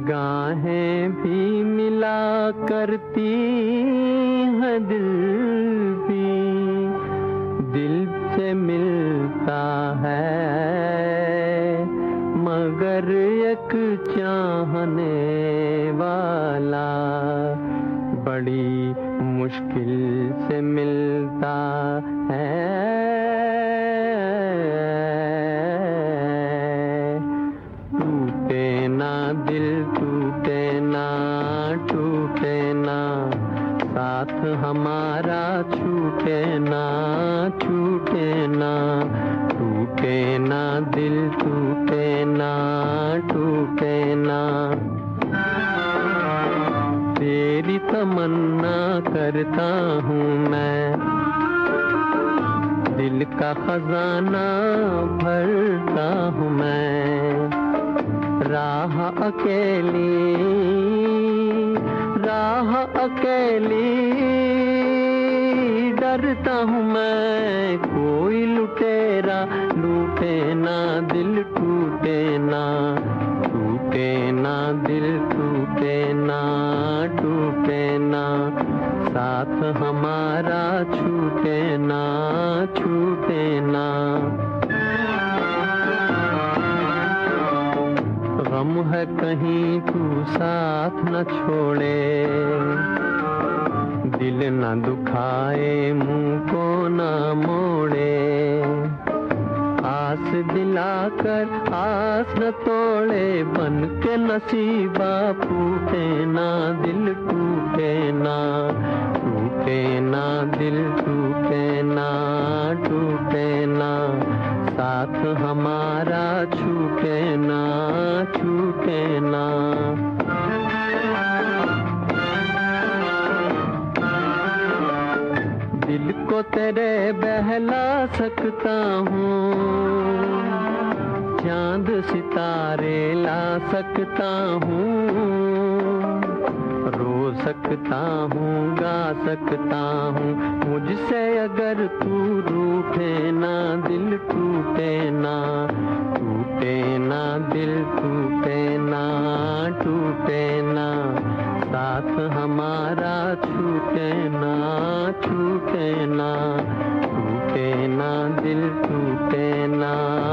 निगाहें भी मिला करती हैं दिल भी। दिल से मिलता है मगर एक चाहने टूटे ना, साथ हमारा छूटे ना छूटे ना, टूटे ना, दिल टूटे ना टूटे ना। तेरी तमन्ना करता हूँ मैं, दिल का खजाना भरता हूँ मैं। राह अकेली राह अकेली। डरता हूँ मैं, कोई लुटेरा, लूटे ना दिल, टूटे ना टूटे ना दिल, टूटे ना टूटे ना। साथ हमारा छूटे ना छूटे ना। है कहीं तू साथ न छोड़े। दिल न दुखाए, मुँह को न मोड़े। आस दिलाकर आस न तोड़े, बन के नसीबा फूटे ना, दिल टूटे ना टूटे ना, दिल टूटे ना टूटे ना, साथ हमारा छूटे ना। छूटे ना। दिल को तेरे बहला सकता हूँ, चाँद सितारे ला सकता हूँ, रो सकता हूँ, गा सकता हूँ, मुझसे अगर तू रूठे ना। छूटे ना छूटे ना दिल छूटे ना।